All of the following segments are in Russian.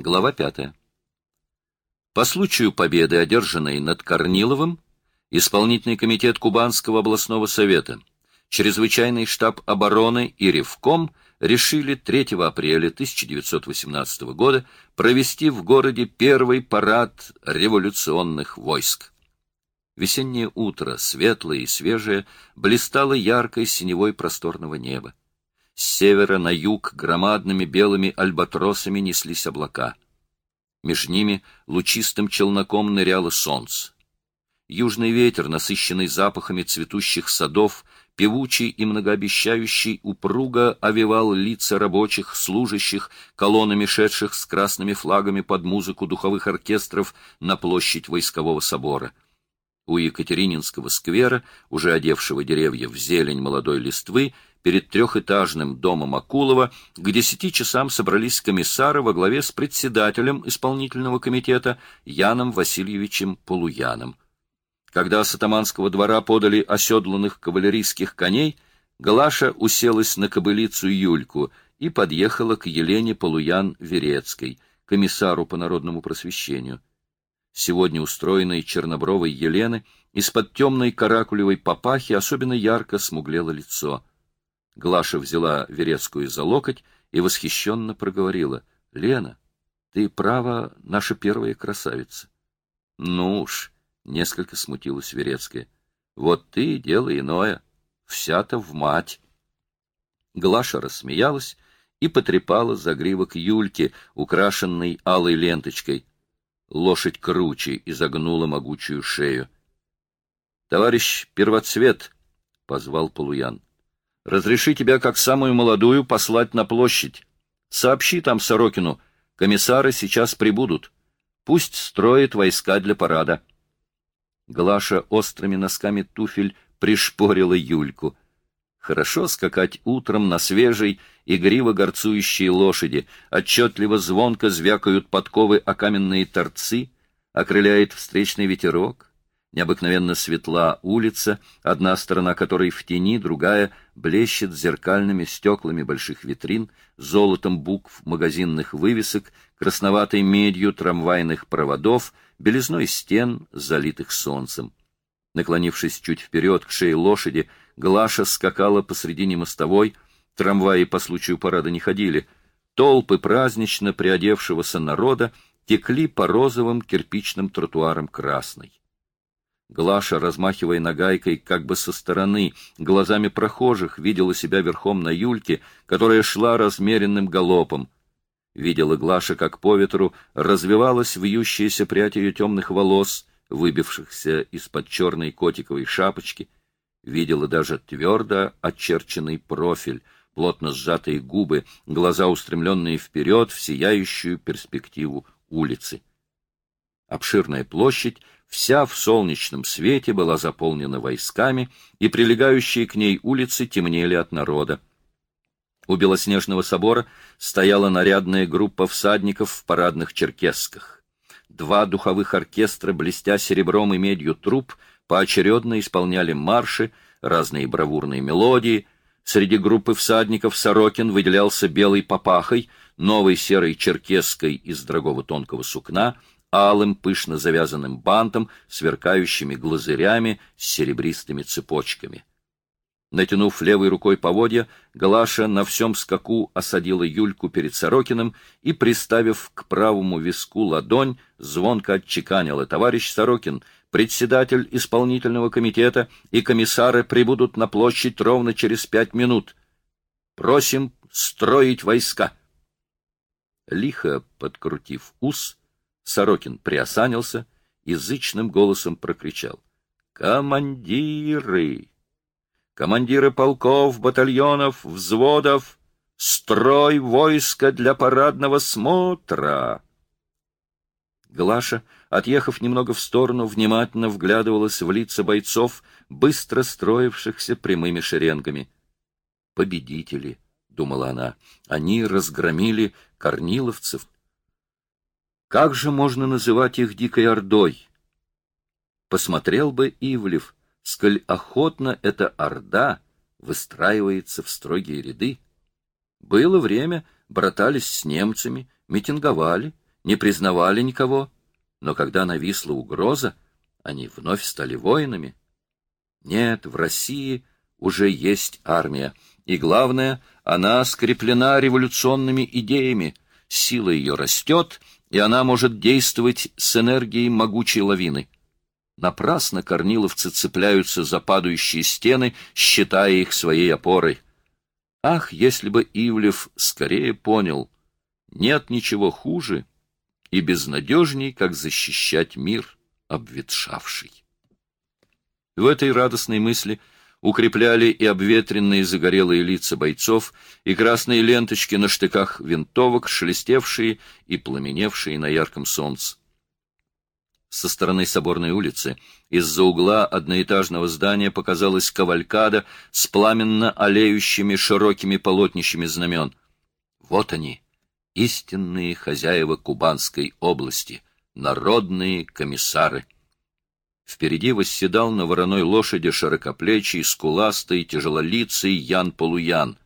Глава пятая. По случаю победы, одержанной над Корниловым, Исполнительный комитет Кубанского областного совета, Чрезвычайный штаб обороны и Ревком решили 3 апреля 1918 года провести в городе первый парад революционных войск. Весеннее утро, светлое и свежее, блистало яркой синевой просторного неба. С севера на юг громадными белыми альбатросами неслись облака. Меж ними лучистым челноком ныряло солнце. Южный ветер, насыщенный запахами цветущих садов, певучий и многообещающий, упруго овевал лица рабочих, служащих, колоннами шедших с красными флагами под музыку духовых оркестров на площадь войскового собора. У Екатерининского сквера, уже одевшего деревья в зелень молодой листвы, перед трехэтажным домом Акулова к десяти часам собрались комиссары во главе с председателем исполнительного комитета Яном Васильевичем Полуяном. Когда с атаманского двора подали оседланных кавалерийских коней, Глаша уселась на кобылицу Юльку и подъехала к Елене Полуян-Верецкой, комиссару по народному просвещению. Сегодня устроенной чернобровой Елены из-под темной каракулевой папахи особенно ярко смуглело лицо. Глаша взяла Верецкую за локоть и восхищенно проговорила. — Лена, ты, право, наша первая красавица. — Ну уж! Несколько смутилась Верецкая. Вот ты дело иное. Вся-то в мать. Глаша рассмеялась и потрепала загривок Юльки, украшенной алой ленточкой. Лошадь круче изогнула могучую шею. — Товарищ Первоцвет, — позвал Полуян, — разреши тебя, как самую молодую, послать на площадь. Сообщи там Сорокину, комиссары сейчас прибудут. Пусть строит войска для парада. — Глаша острыми носками туфель пришпорила Юльку. Хорошо скакать утром на свежей, игриво горцующей лошади, отчетливо звонко звякают подковы о каменные торцы, окрыляет встречный ветерок. Необыкновенно светла улица, одна сторона которой в тени, другая блещет зеркальными стеклами больших витрин, золотом букв магазинных вывесок, красноватой медью трамвайных проводов — белизной стен, залитых солнцем. Наклонившись чуть вперед к шее лошади, Глаша скакала посредине мостовой, трамваи по случаю парада не ходили, толпы празднично приодевшегося народа текли по розовым кирпичным тротуарам красной. Глаша, размахивая нагайкой как бы со стороны, глазами прохожих, видела себя верхом на Юльке, которая шла размеренным галопом. Видела Глаша, как по ветру развивалась вьющаяся прядь ее темных волос, выбившихся из-под черной котиковой шапочки. Видела даже твердо очерченный профиль, плотно сжатые губы, глаза устремленные вперед в сияющую перспективу улицы. Обширная площадь, вся в солнечном свете, была заполнена войсками, и прилегающие к ней улицы темнели от народа. У Белоснежного собора стояла нарядная группа всадников в парадных черкесках. Два духовых оркестра, блестя серебром и медью труб, поочередно исполняли марши, разные бравурные мелодии. Среди группы всадников Сорокин выделялся белой папахой, новой серой черкесской из дорогого тонкого сукна, алым пышно завязанным бантом, сверкающими глазырями с серебристыми цепочками. Натянув левой рукой поводья, Глаша на всем скаку осадила Юльку перед Сорокиным и, приставив к правому виску ладонь, звонко отчеканила. «Товарищ Сорокин, председатель исполнительного комитета и комиссары прибудут на площадь ровно через пять минут. Просим строить войска». Лихо подкрутив ус, Сорокин приосанился и зычным голосом прокричал. «Командиры!» командиры полков, батальонов, взводов, строй войска для парадного смотра. Глаша, отъехав немного в сторону, внимательно вглядывалась в лица бойцов, быстро строившихся прямыми шеренгами. «Победители», — думала она, — «они разгромили корниловцев». Как же можно называть их дикой ордой? Посмотрел бы Ивлев — сколь охотно эта орда выстраивается в строгие ряды. Было время, братались с немцами, митинговали, не признавали никого, но когда нависла угроза, они вновь стали воинами. Нет, в России уже есть армия, и главное, она скреплена революционными идеями, сила ее растет, и она может действовать с энергией могучей лавины. Напрасно корниловцы цепляются за падающие стены, считая их своей опорой. Ах, если бы Ивлев скорее понял, нет ничего хуже и безнадежней, как защищать мир обветшавший. В этой радостной мысли укрепляли и обветренные загорелые лица бойцов, и красные ленточки на штыках винтовок, шелестевшие и пламеневшие на ярком солнце. Со стороны Соборной улицы из-за угла одноэтажного здания показалась кавалькада с пламенно олеющими широкими полотнищами знамен. Вот они, истинные хозяева Кубанской области, народные комиссары. Впереди восседал на вороной лошади широкоплечий, скуластый, тяжелолицый Ян-Полуян.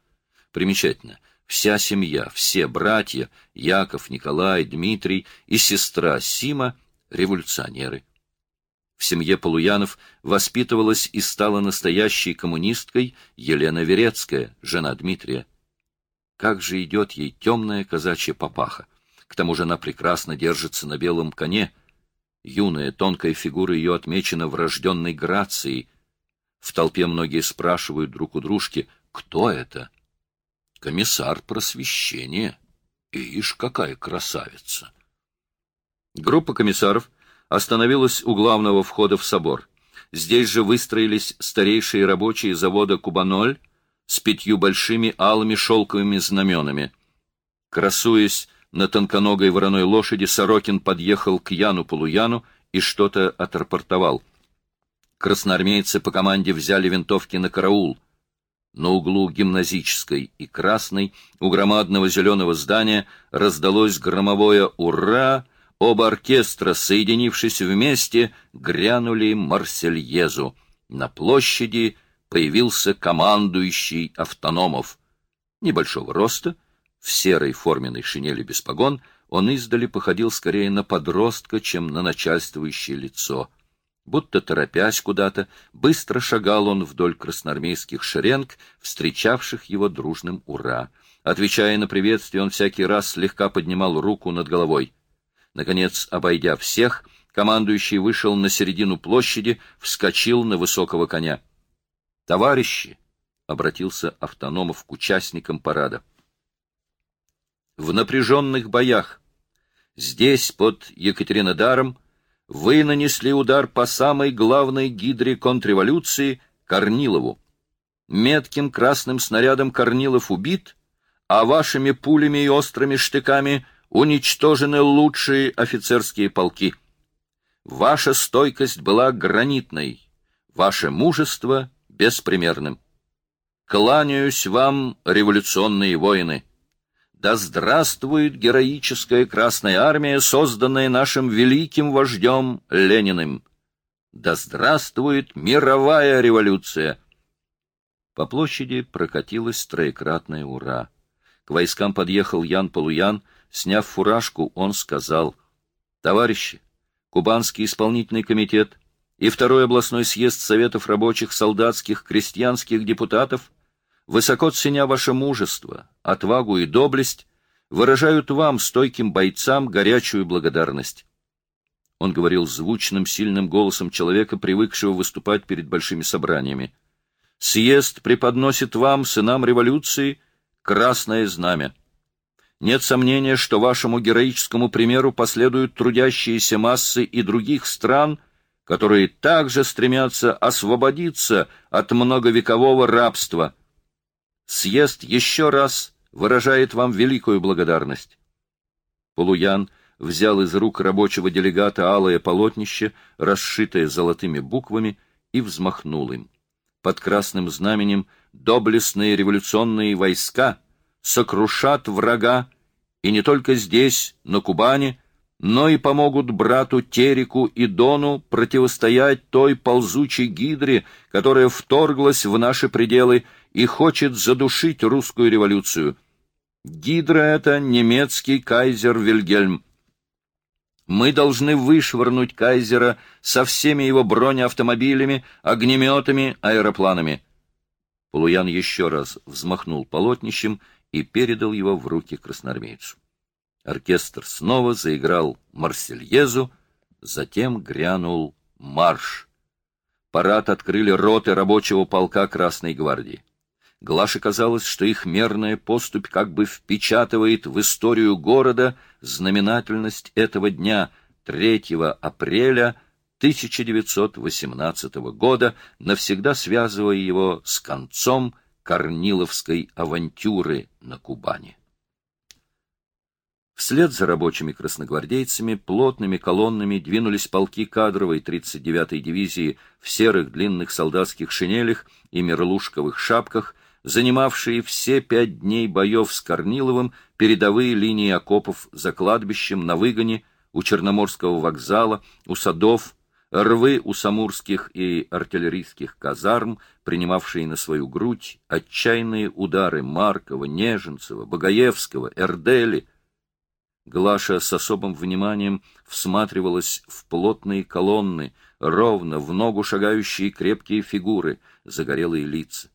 Примечательно, вся семья, все братья, Яков, Николай, Дмитрий и сестра Сима — революционеры. В семье Полуянов воспитывалась и стала настоящей коммунисткой Елена Верецкая, жена Дмитрия. Как же идет ей темная казачья папаха! К тому же она прекрасно держится на белом коне. Юная, тонкая фигура ее отмечена врожденной грацией. В толпе многие спрашивают друг у дружки, кто это? Комиссар просвещения. Ишь, какая красавица! Группа комиссаров остановилась у главного входа в собор. Здесь же выстроились старейшие рабочие завода «Кубаноль» с пятью большими алыми шелковыми знаменами. Красуясь на тонконогой вороной лошади Сорокин подъехал к Яну Полуяну и что-то отрапортовал. Красноармейцы по команде взяли винтовки на караул. На углу гимназической и красной у громадного зеленого здания раздалось громовое «Ура!», оба оркестра, соединившись вместе, грянули Марсельезу. На площади появился командующий автономов. Небольшого роста, в серой форменной шинели без погон он издали походил скорее на подростка, чем на начальствующее лицо. Будто торопясь куда-то, быстро шагал он вдоль красноармейских шеренг, встречавших его дружным «Ура!». Отвечая на приветствие, он всякий раз слегка поднимал руку над головой. Наконец, обойдя всех, командующий вышел на середину площади, вскочил на высокого коня. «Товарищи!» — обратился Автономов к участникам парада в напряженных боях. Здесь, под Екатеринодаром, вы нанесли удар по самой главной гидре контрреволюции — Корнилову. Метким красным снарядом Корнилов убит, а вашими пулями и острыми штыками уничтожены лучшие офицерские полки. Ваша стойкость была гранитной, ваше мужество — беспримерным. Кланяюсь вам, революционные воины! Да здравствует героическая Красная Армия, созданная нашим великим вождем Лениным! Да здравствует мировая революция! По площади прокатилась троекратная «Ура!». К войскам подъехал Ян Полуян. Сняв фуражку, он сказал, «Товарищи, Кубанский исполнительный комитет и Второй областной съезд Советов рабочих, солдатских, крестьянских депутатов — высоко ценя ваше мужество, отвагу и доблесть, выражают вам, стойким бойцам, горячую благодарность. Он говорил звучным, сильным голосом человека, привыкшего выступать перед большими собраниями. Съезд преподносит вам, сынам революции, красное знамя. Нет сомнения, что вашему героическому примеру последуют трудящиеся массы и других стран, которые также стремятся освободиться от многовекового рабства – Съезд еще раз выражает вам великую благодарность. Полуян взял из рук рабочего делегата алое полотнище, расшитое золотыми буквами, и взмахнул им. Под красным знаменем доблестные революционные войска сокрушат врага, и не только здесь, на Кубани, но и помогут брату Тереку и Дону противостоять той ползучей гидре, которая вторглась в наши пределы и хочет задушить русскую революцию. Гидра — это немецкий кайзер Вильгельм. Мы должны вышвырнуть кайзера со всеми его бронеавтомобилями, огнеметами, аэропланами. Полуян еще раз взмахнул полотнищем и передал его в руки красноармейцу. Оркестр снова заиграл «Марсельезу», затем грянул «Марш». Парад открыли роты рабочего полка Красной гвардии. Глаше казалось, что их мерная поступь как бы впечатывает в историю города знаменательность этого дня, 3 апреля 1918 года, навсегда связывая его с концом Корниловской авантюры на Кубани. Вслед за рабочими красногвардейцами плотными колоннами двинулись полки кадровой 39-й дивизии в серых длинных солдатских шинелях и мерлушковых шапках, занимавшие все пять дней боев с Корниловым передовые линии окопов за кладбищем на выгоне, у Черноморского вокзала, у садов, рвы у самурских и артиллерийских казарм, принимавшие на свою грудь отчаянные удары Маркова, Неженцева, Богоевского, Эрдели, Глаша с особым вниманием всматривалась в плотные колонны, ровно в ногу шагающие крепкие фигуры, загорелые лица.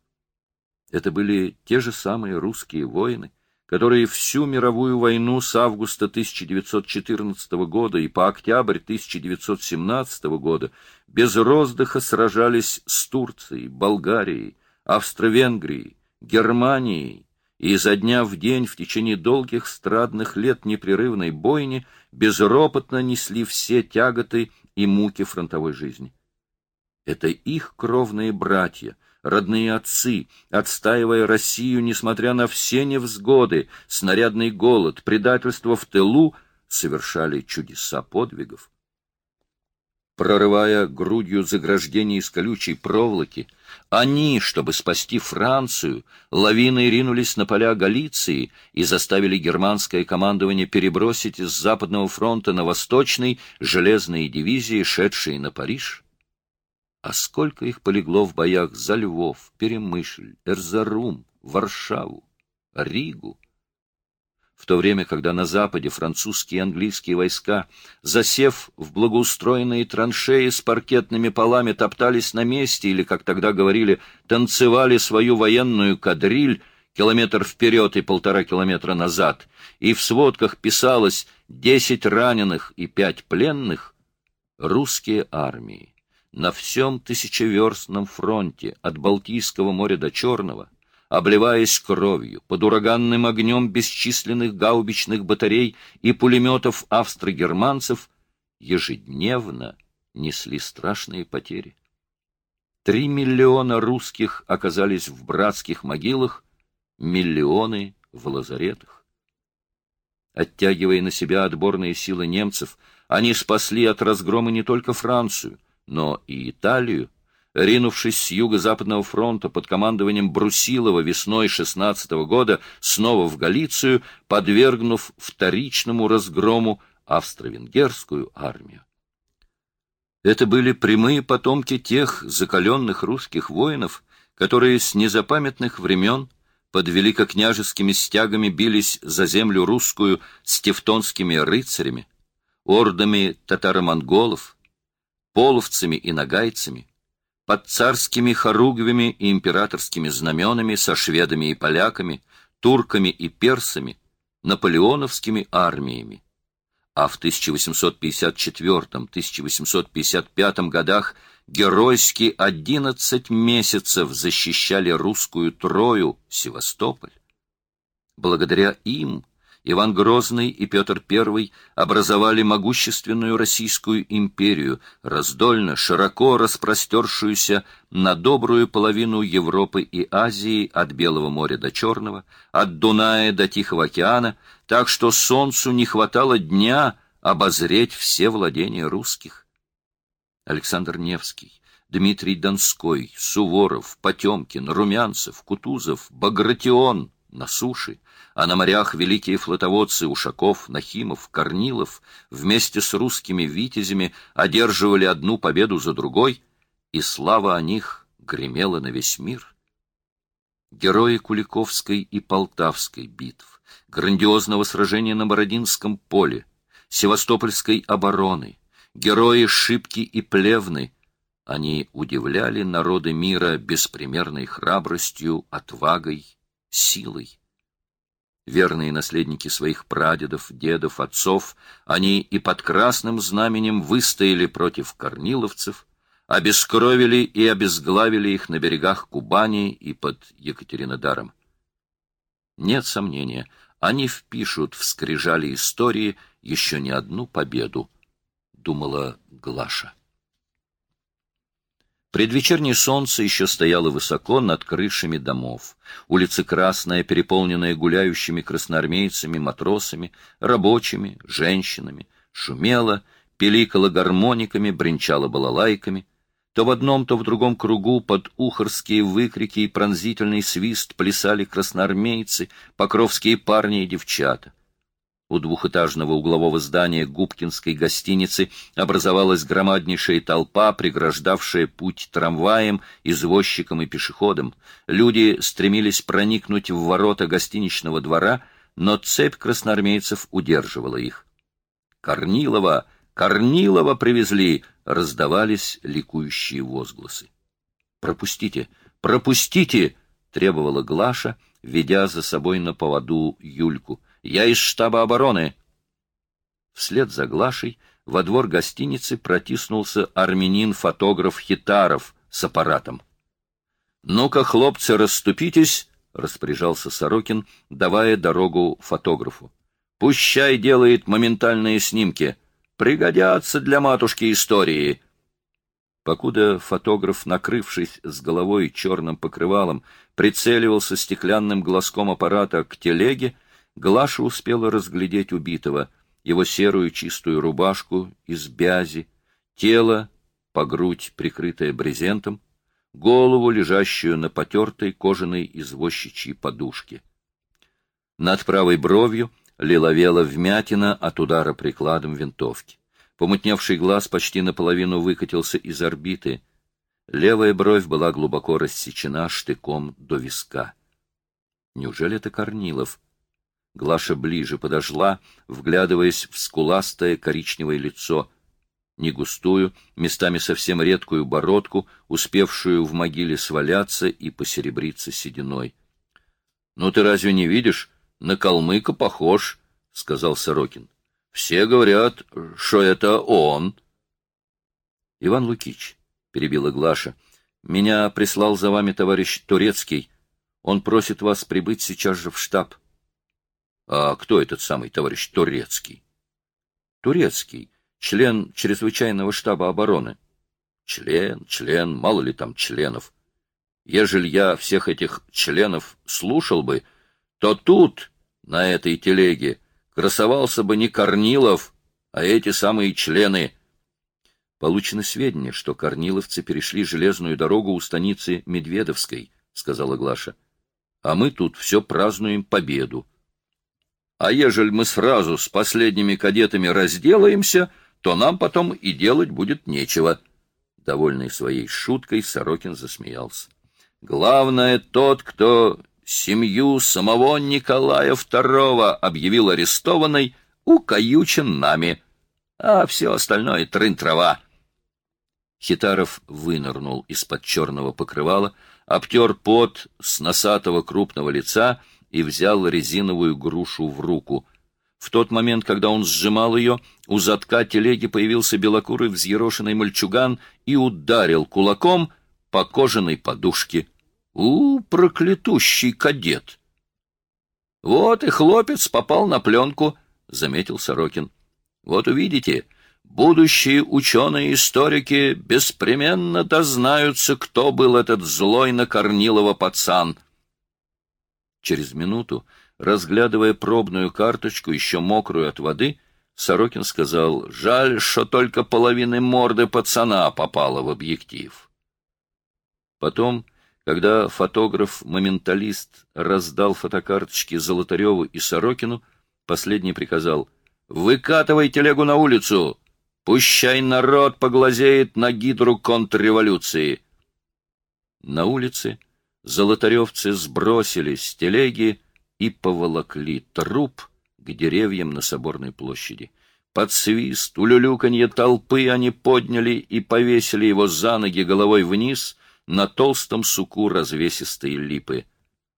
Это были те же самые русские воины, которые всю мировую войну с августа 1914 года и по октябрь 1917 года без роздыха сражались с Турцией, Болгарией, Австро-Венгрией, Германией, и изо дня в день в течение долгих страдных лет непрерывной бойни безропотно несли все тяготы и муки фронтовой жизни. Это их кровные братья, родные отцы, отстаивая Россию, несмотря на все невзгоды, снарядный голод, предательство в тылу, совершали чудеса подвигов прорывая грудью заграждение из колючей проволоки, они, чтобы спасти Францию, лавиной ринулись на поля Галиции и заставили германское командование перебросить из Западного фронта на Восточный железные дивизии, шедшие на Париж. А сколько их полегло в боях за Львов, Перемышль, Эрзарум, Варшаву, Ригу, в то время, когда на западе французские и английские войска, засев в благоустроенные траншеи с паркетными полами, топтались на месте или, как тогда говорили, танцевали свою военную кадриль километр вперед и полтора километра назад, и в сводках писалось «десять раненых и пять пленных», русские армии на всем тысячеверстном фронте от Балтийского моря до Черного — обливаясь кровью, под ураганным огнем бесчисленных гаубичных батарей и пулеметов австро-германцев, ежедневно несли страшные потери. Три миллиона русских оказались в братских могилах, миллионы в лазаретах. Оттягивая на себя отборные силы немцев, они спасли от разгрома не только Францию, но и Италию, ринувшись с юго-западного фронта под командованием Брусилова весной 16 -го года снова в Галицию, подвергнув вторичному разгрому австро-венгерскую армию. Это были прямые потомки тех закаленных русских воинов, которые с незапамятных времен под великокняжескими стягами бились за землю русскую с тевтонскими рыцарями, ордами татаро-монголов, половцами и нагайцами, под царскими хоругвями и императорскими знаменами со шведами и поляками, турками и персами, наполеоновскими армиями. А в 1854-1855 годах геройски 11 месяцев защищали русскую Трою, Севастополь. Благодаря им Иван Грозный и Петр I образовали могущественную Российскую империю, раздольно, широко распростершуюся на добрую половину Европы и Азии от Белого моря до Черного, от Дуная до Тихого океана, так что солнцу не хватало дня обозреть все владения русских. Александр Невский, Дмитрий Донской, Суворов, Потемкин, Румянцев, Кутузов, Багратион на суше — а на морях великие флотоводцы Ушаков, Нахимов, Корнилов вместе с русскими витязями одерживали одну победу за другой, и слава о них гремела на весь мир. Герои Куликовской и Полтавской битв, грандиозного сражения на Бородинском поле, Севастопольской обороны, герои Шибки и Плевны. Они удивляли народы мира беспримерной храбростью, отвагой, силой. Верные наследники своих прадедов, дедов, отцов, они и под красным знаменем выстояли против корниловцев, обескровили и обезглавили их на берегах Кубани и под Екатеринодаром. Нет сомнения, они впишут в скрижали истории еще не одну победу, думала Глаша. Предвечернее солнце еще стояло высоко над крышами домов. Улица Красная, переполненная гуляющими красноармейцами, матросами, рабочими, женщинами, шумела, пиликала гармониками, бренчала балалайками — то в одном, то в другом кругу под ухорские выкрики и пронзительный свист плясали красноармейцы, покровские парни и девчата. У двухэтажного углового здания Губкинской гостиницы образовалась громаднейшая толпа, преграждавшая путь трамваем, извозчикам и пешеходам. Люди стремились проникнуть в ворота гостиничного двора, но цепь красноармейцев удерживала их. «Корнилова! Корнилова привезли!» раздавались ликующие возгласы. «Пропустите! Пропустите!» — требовала Глаша, ведя за собой на поводу Юльку. «Я из штаба обороны!» Вслед за Глашей во двор гостиницы протиснулся армянин-фотограф Хитаров с аппаратом. «Ну-ка, хлопцы, расступитесь!» — распоряжался Сорокин, давая дорогу фотографу. «Пущай делает моментальные снимки!» Пригодятся для матушки истории. Покуда фотограф, накрывшись с головой черным покрывалом, прицеливался стеклянным глазком аппарата к телеге, Глаша успела разглядеть убитого, его серую чистую рубашку из бязи, тело, по грудь прикрытое брезентом, голову, лежащую на потертой кожаной извозчичьей подушке. Над правой бровью лиловела вмятина от удара прикладом винтовки. Помутневший глаз почти наполовину выкатился из орбиты. Левая бровь была глубоко рассечена штыком до виска. Неужели это Корнилов? Глаша ближе подошла, вглядываясь в скуластое коричневое лицо, не густую, местами совсем редкую бородку, успевшую в могиле сваляться и посеребриться сединой. — Ну ты разве не видишь? на калмыка похож, — сказал Сорокин. — Все говорят, что это он. — Иван Лукич, — перебила Глаша, — меня прислал за вами товарищ Турецкий. Он просит вас прибыть сейчас же в штаб. — А кто этот самый товарищ Турецкий? — Турецкий, член чрезвычайного штаба обороны. — Член, член, мало ли там членов. Ежели я всех этих членов слушал бы, — то тут, на этой телеге, красовался бы не Корнилов, а эти самые члены. Получено сведения, что корниловцы перешли железную дорогу у станицы Медведовской, — сказала Глаша. — А мы тут все празднуем победу. А ежели мы сразу с последними кадетами разделаемся, то нам потом и делать будет нечего. Довольный своей шуткой, Сорокин засмеялся. Главное, тот, кто семью самого Николая II объявил арестованной, укаютен нами, а все остальное — трын-трава. Хитаров вынырнул из-под черного покрывала, обтер пот с носатого крупного лица и взял резиновую грушу в руку. В тот момент, когда он сжимал ее, у задка телеги появился белокурый взъерошенный мальчуган и ударил кулаком по кожаной подушке. У, проклятущий кадет! Вот и хлопец попал на пленку, — заметил Сорокин. Вот увидите, будущие ученые-историки беспременно дознаются, кто был этот злой на Корнилова пацан. Через минуту, разглядывая пробную карточку, еще мокрую от воды, Сорокин сказал, жаль, что только половины морды пацана попала в объектив. Потом когда фотограф-моменталист раздал фотокарточки Золотареву и Сорокину, последний приказал «Выкатывай телегу на улицу! Пущай народ поглазеет на гидру контрреволюции!» На улице золотаревцы сбросили с телеги и поволокли труп к деревьям на Соборной площади. Под свист, улюлюканье толпы они подняли и повесили его за ноги головой вниз на толстом суку развесистой липы.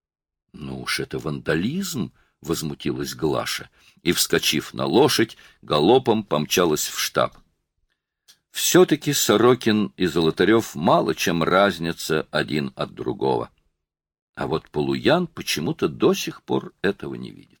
— Ну уж это вандализм! — возмутилась Глаша и, вскочив на лошадь, галопом помчалась в штаб. Все-таки Сорокин и Золотарев мало чем разнятся один от другого. А вот Полуян почему-то до сих пор этого не видит.